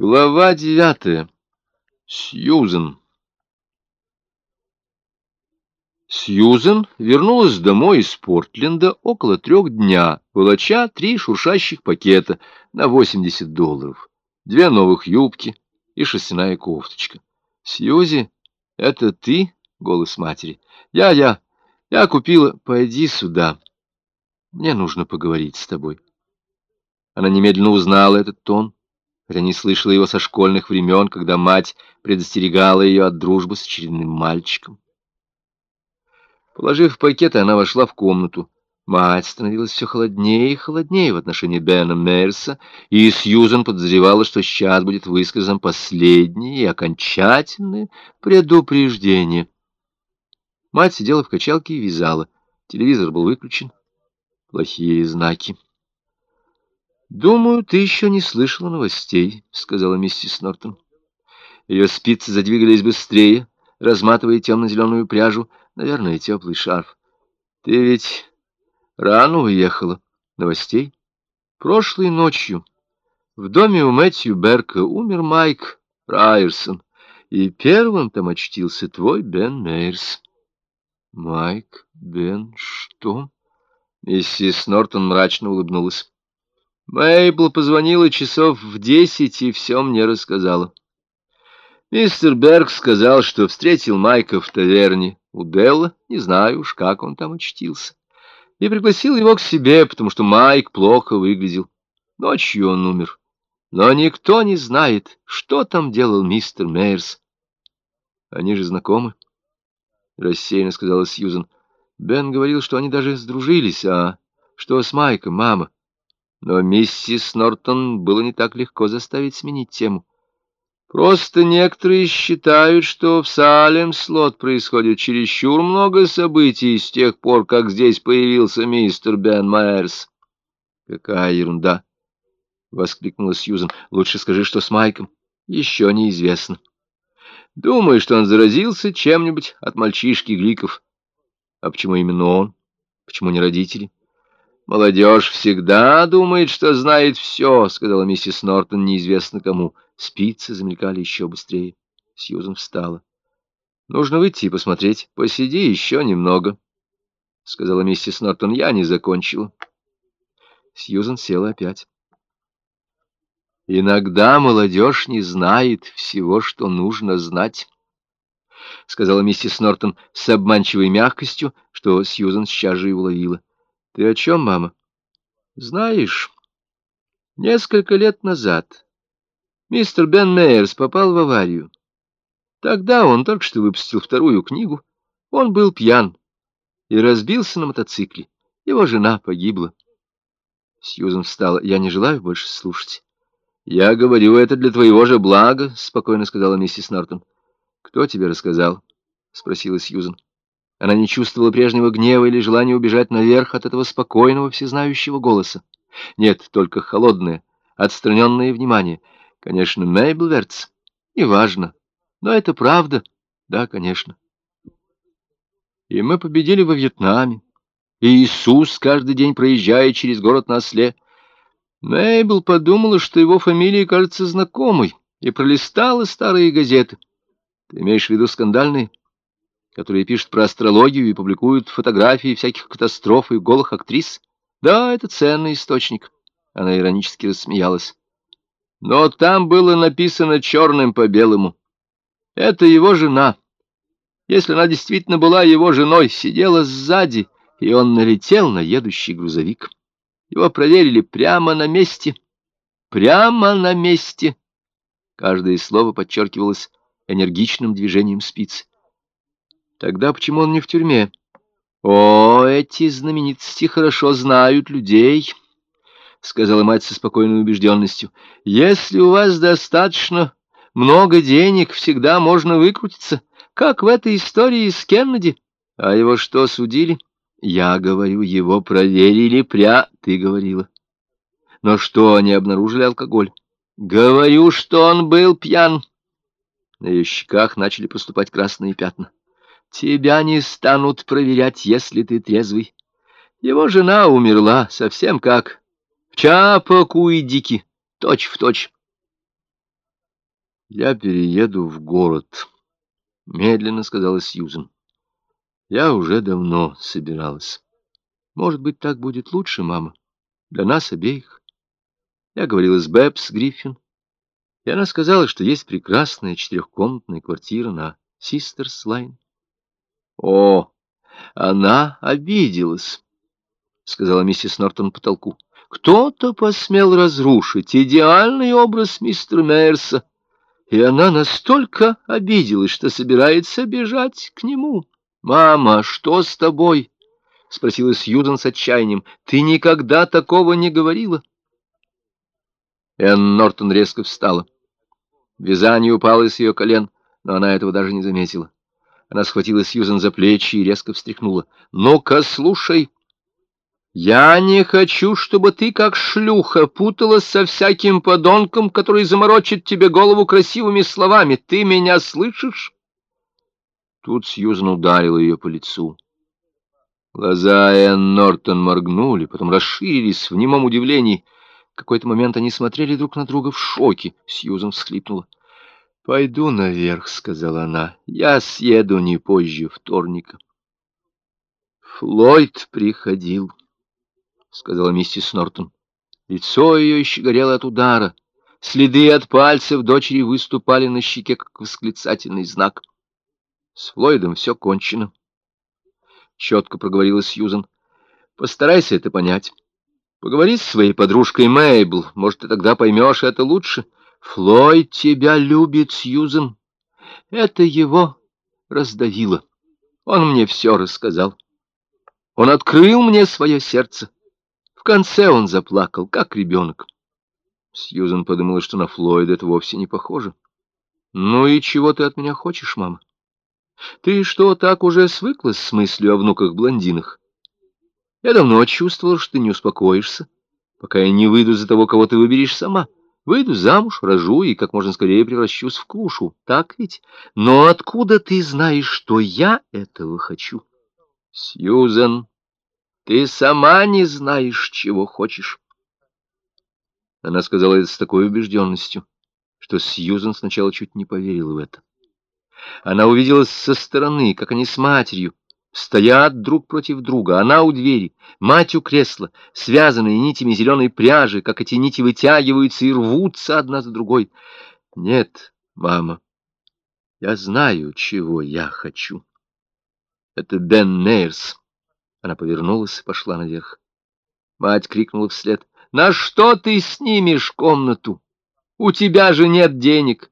Глава девятая. Сьюзен. Сьюзен вернулась домой из Портленда около трех дня, волоча три шуршащих пакета на 80 долларов, две новых юбки и шерстяная кофточка. «Сьюзи, это ты?» — голос матери. «Я, я, я купила. Пойди сюда. Мне нужно поговорить с тобой». Она немедленно узнала этот тон хотя не слышала его со школьных времен, когда мать предостерегала ее от дружбы с очередным мальчиком. Положив пакеты, она вошла в комнату. Мать становилась все холоднее и холоднее в отношении Бена Мерса, и Сьюзан подозревала, что сейчас будет высказан последнее и окончательное предупреждение. Мать сидела в качалке и вязала. Телевизор был выключен. Плохие знаки. «Думаю, ты еще не слышала новостей», — сказала миссис Нортон. Ее спицы задвигались быстрее, разматывая темно-зеленую пряжу, наверное, теплый шарф. «Ты ведь рано уехала. Новостей? Прошлой ночью в доме у Мэтью Берка умер Майк Райерсон, и первым там очтился твой Бен Мейерс». «Майк, Бен, что?» Миссис Нортон мрачно улыбнулась. Мейбл позвонила часов в десять и все мне рассказала. Мистер Берг сказал, что встретил Майка в таверне у Делла, не знаю уж, как он там очтился, и пригласил его к себе, потому что Майк плохо выглядел. Ночью он умер. Но никто не знает, что там делал мистер Мейерс. Они же знакомы, — рассеянно сказала Сьюзен. Бен говорил, что они даже сдружились, а что с Майком, мама? Но миссис Нортон было не так легко заставить сменить тему. Просто некоторые считают, что в Салем-Слот происходит чересчур много событий с тех пор, как здесь появился мистер Бен Майерс. «Какая ерунда!» — воскликнула Сьюзен. «Лучше скажи, что с Майком. Еще неизвестно. Думаю, что он заразился чем-нибудь от мальчишки Гликов. А почему именно он? Почему не родители?» «Молодежь всегда думает, что знает все», — сказала миссис Нортон неизвестно кому. Спицы замелькали еще быстрее. Сьюзен встала. «Нужно выйти и посмотреть. Посиди еще немного», — сказала миссис Нортон. «Я не закончила». Сьюзен села опять. «Иногда молодежь не знает всего, что нужно знать», — сказала миссис Нортон с обманчивой мягкостью, что Сьюзен сейчас же и уловила. Ты о чем, мама? Знаешь, несколько лет назад мистер Бен Мейерс попал в аварию. Тогда он только что выпустил вторую книгу. Он был пьян и разбился на мотоцикле. Его жена погибла. Сьюзен встала. Я не желаю больше слушать. Я говорю это для твоего же блага, спокойно сказала миссис Нортон. Кто тебе рассказал? спросила Сьюзен. Она не чувствовала прежнего гнева или желания убежать наверх от этого спокойного, всезнающего голоса. Нет, только холодное, отстраненное внимание. Конечно, Мейбл Вертс. Неважно. Но это правда. Да, конечно. И мы победили во Вьетнаме. И Иисус каждый день проезжает через город на осле. Мейбл подумала, что его фамилия кажется знакомой, и пролистала старые газеты. Ты имеешь в виду скандальные? Которые пишут про астрологию и публикуют фотографии всяких катастроф и голых актрис? Да, это ценный источник. Она иронически рассмеялась. Но там было написано черным по белому. Это его жена. Если она действительно была его женой, сидела сзади, и он налетел на едущий грузовик. Его проверили прямо на месте. Прямо на месте. Каждое слово подчеркивалось энергичным движением спицы. Тогда почему он не в тюрьме? О, эти знаменитости хорошо знают людей, — сказала мать со спокойной убежденностью. Если у вас достаточно много денег, всегда можно выкрутиться, как в этой истории с Кеннеди. А его что, судили? Я говорю, его проверили пря... Ты говорила. Но что, они обнаружили алкоголь? Говорю, что он был пьян. На ее щеках начали проступать красные пятна. Тебя не станут проверять, если ты трезвый. Его жена умерла, совсем как в Чапакуидике, точь в точь. «Я перееду в город», — медленно сказала Сьюзен. «Я уже давно собиралась. Может быть, так будет лучше, мама, для нас обеих». Я говорила с Бэбс Гриффин, и она сказала, что есть прекрасная четырехкомнатная квартира на Систерс Лайн. «О, она обиделась», — сказала миссис Нортон потолку. «Кто-то посмел разрушить идеальный образ мистера Мейерса» и она настолько обиделась, что собирается бежать к нему. «Мама, что с тобой?» — спросила Сьюзан с отчаянием. «Ты никогда такого не говорила?» Энн Нортон резко встала. Вязание упало с ее колен, но она этого даже не заметила. Она схватила Сьюзан за плечи и резко встряхнула. «Ну-ка, слушай!» Я не хочу, чтобы ты, как шлюха, путалась со всяким подонком, который заморочит тебе голову красивыми словами. Ты меня слышишь?» Тут Сьюзан ударила ее по лицу. Глаза Энн Нортон моргнули, потом расширились в немом удивлении. В какой-то момент они смотрели друг на друга в шоке. Сьюзан всхлипнула. «Пойду наверх», — сказала она. «Я съеду не позже вторника». Флойд приходил. — сказала миссис Нортон. Лицо ее еще горело от удара. Следы от пальцев дочери выступали на щеке, как восклицательный знак. С Флойдом все кончено. Четко проговорила Сьюзан. Постарайся это понять. Поговори с своей подружкой Мейбл. Может, ты тогда поймешь это лучше. Флойд тебя любит, Сьюзан. Это его раздавило. Он мне все рассказал. Он открыл мне свое сердце конце он заплакал, как ребенок. Сьюзан подумала, что на Флойда это вовсе не похоже. «Ну и чего ты от меня хочешь, мама? Ты что, так уже свыклась с мыслью о внуках-блондинах? Я давно чувствовала, что ты не успокоишься, пока я не выйду за того, кого ты выберешь сама. Выйду замуж, рожу и как можно скорее превращусь в клушу. Так ведь? Но откуда ты знаешь, что я этого хочу?» «Сьюзан», ты сама не знаешь, чего хочешь. Она сказала это с такой убежденностью, что Сьюзен сначала чуть не поверила в это. Она увидела со стороны, как они с матерью стоят друг против друга. Она у двери, мать у кресла, связанные нитями зеленой пряжи, как эти нити вытягиваются и рвутся одна за другой. Нет, мама, я знаю, чего я хочу. Это Бен Нейрс. Она повернулась и пошла наверх. Мать крикнула вслед. «На что ты снимешь комнату? У тебя же нет денег!»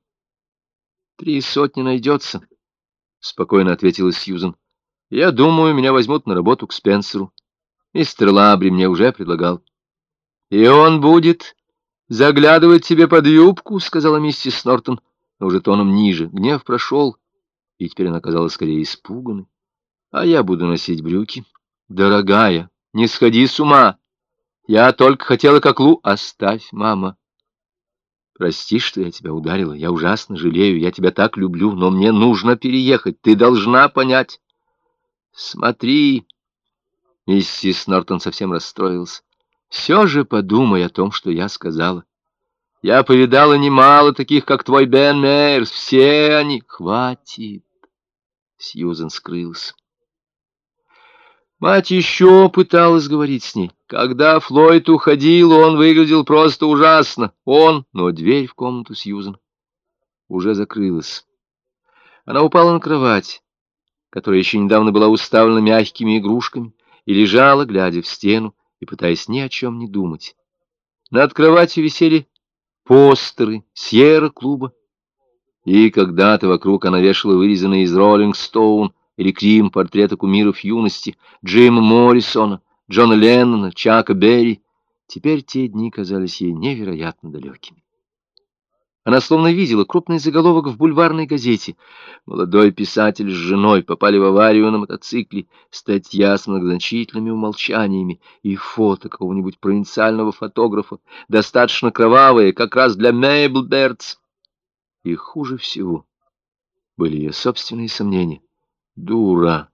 «Три сотни найдется», — спокойно ответила Сьюзен. «Я думаю, меня возьмут на работу к Спенсеру. Мистер Лабри мне уже предлагал». «И он будет заглядывать тебе под юбку?» — сказала миссис Нортон, но уже тоном ниже. Гнев прошел, и теперь она казалась скорее испуганной. «А я буду носить брюки». Дорогая, не сходи с ума. Я только хотела как Лу... Оставь, мама. Прости, что я тебя ударила. Я ужасно жалею. Я тебя так люблю, но мне нужно переехать. Ты должна понять. Смотри. Миссис Нортон совсем расстроилась. Все же подумай о том, что я сказала. Я повидала немало таких, как твой Бен Мейерс. Все они... Хватит. Сьюзен скрылся. Мать еще пыталась говорить с ней. Когда Флойд уходил, он выглядел просто ужасно. Он, но дверь в комнату Сьюзен уже закрылась. Она упала на кровать, которая еще недавно была уставлена мягкими игрушками, и лежала, глядя в стену и пытаясь ни о чем не думать. Над кроватью висели постеры Сьерра-клуба, и когда-то вокруг она вешала вырезанные из «Роллинг Стоун» или Крим портреты кумиров юности, Джима Моррисона, Джона Леннона, Чака Берри. Теперь те дни казались ей невероятно далекими. Она словно видела крупный заголовок в бульварной газете. Молодой писатель с женой попали в аварию на мотоцикле. Статья с многозначительными умолчаниями и фото какого-нибудь провинциального фотографа, достаточно кровавые, как раз для Мейбл Бертс. И хуже всего были ее собственные сомнения. Дура!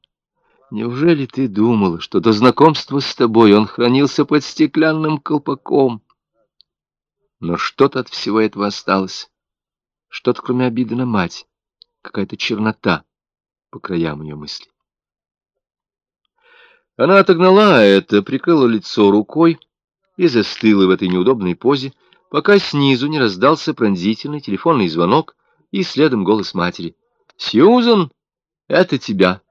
Неужели ты думала, что до знакомства с тобой он хранился под стеклянным колпаком? Но что-то от всего этого осталось. Что-то, кроме обиды на мать. Какая-то чернота по краям ее мысли. Она отогнала это, прикрыла лицо рукой и застыла в этой неудобной позе, пока снизу не раздался пронзительный телефонный звонок и следом голос матери. «Сьюзан, это тебя!»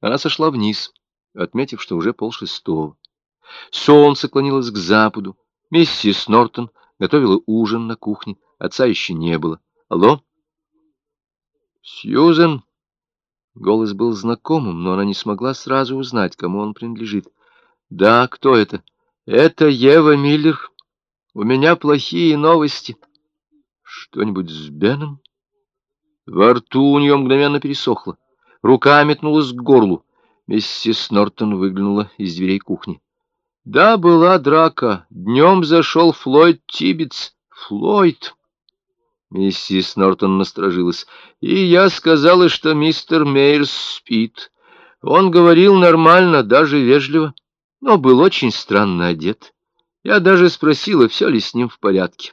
Она сошла вниз, отметив, что уже полшестого. Солнце клонилось к западу. Миссис Нортон готовила ужин на кухне. Отца еще не было. «Алло?» «Сьюзен?» Голос был знакомым, но она не смогла сразу узнать, кому он принадлежит. «Да, кто это?» «Это Ева Миллер. У меня плохие новости». «Что-нибудь с Беном?» Во рту у нее мгновенно пересохло. Рука метнулась к горлу. Миссис Нортон выглянула из дверей кухни. «Да, была драка. Днем зашел Флойд Тибетс. Флойд!» Миссис Нортон насторожилась. «И я сказала, что мистер Мейерс спит. Он говорил нормально, даже вежливо, но был очень странно одет. Я даже спросила, все ли с ним в порядке.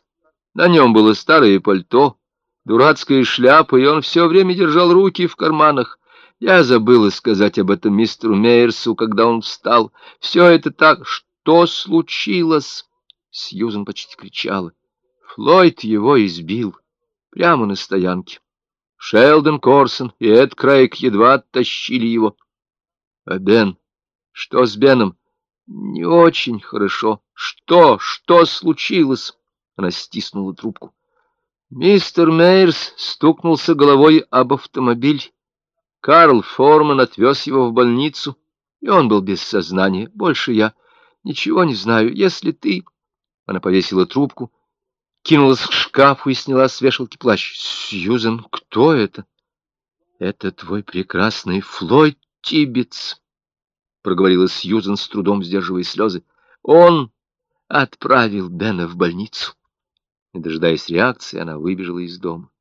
На нем было старое пальто, дурацкая шляпа, и он все время держал руки в карманах. Я забыла сказать об этом мистеру Мейерсу, когда он встал. Все это так... Что случилось?» Сьюзен почти кричала. Флойд его избил прямо на стоянке. Шелдон Корсон и Эд Крейг едва оттащили его. А Бен? Что с Беном? Не очень хорошо. Что? Что случилось? Она стиснула трубку. Мистер Мейерс стукнулся головой об автомобиль. Карл Форман отвез его в больницу, и он был без сознания. Больше я ничего не знаю. Если ты... Она повесила трубку кинулась к шкафу и сняла с вешалки плащ. «Сьюзен, кто это?» «Это твой прекрасный Флойд Тибетс», — проговорила Сьюзен с трудом сдерживая слезы. «Он отправил Бена в больницу». Не дожидаясь реакции, она выбежала из дома.